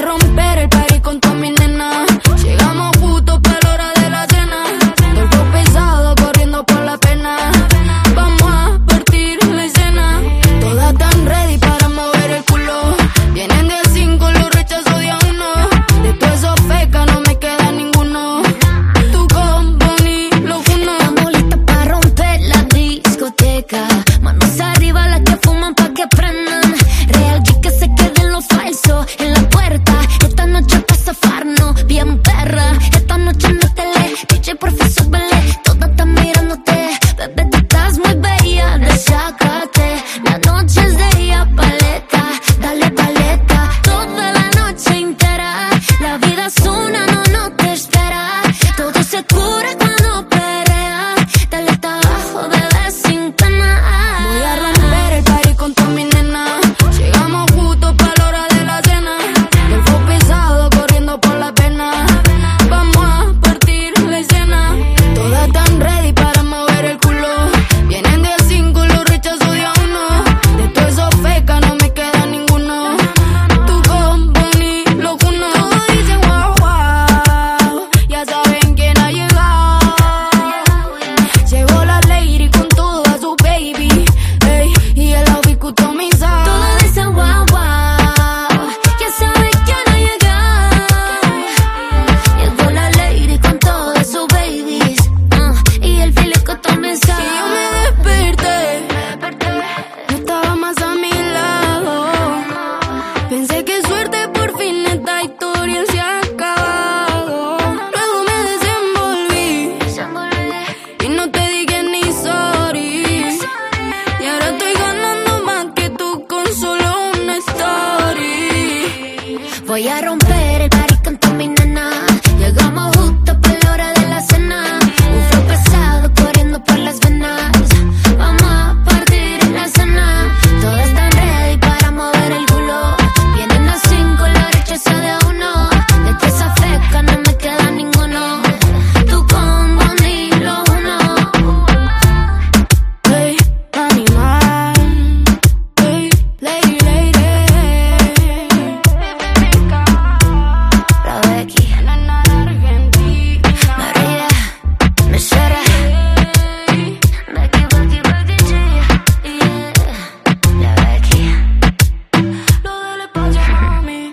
romper el party con todas mis nenas. Llegamos justo para la hora de la cena. Todo pesado corriendo por la pena. Vamos a partir la escena. Todas tan ready para mover el culo. Vienen de cinco, los rechazo de a uno. De todos esos fecas no me queda ninguno. Tu company, lo uno. Estamos listas para romper la discoteca. Manos arriba. puerta. Esta noche pa' zafarnos, bien perra. Esta noche métele, DJ, porfa, súbele. Voy a romper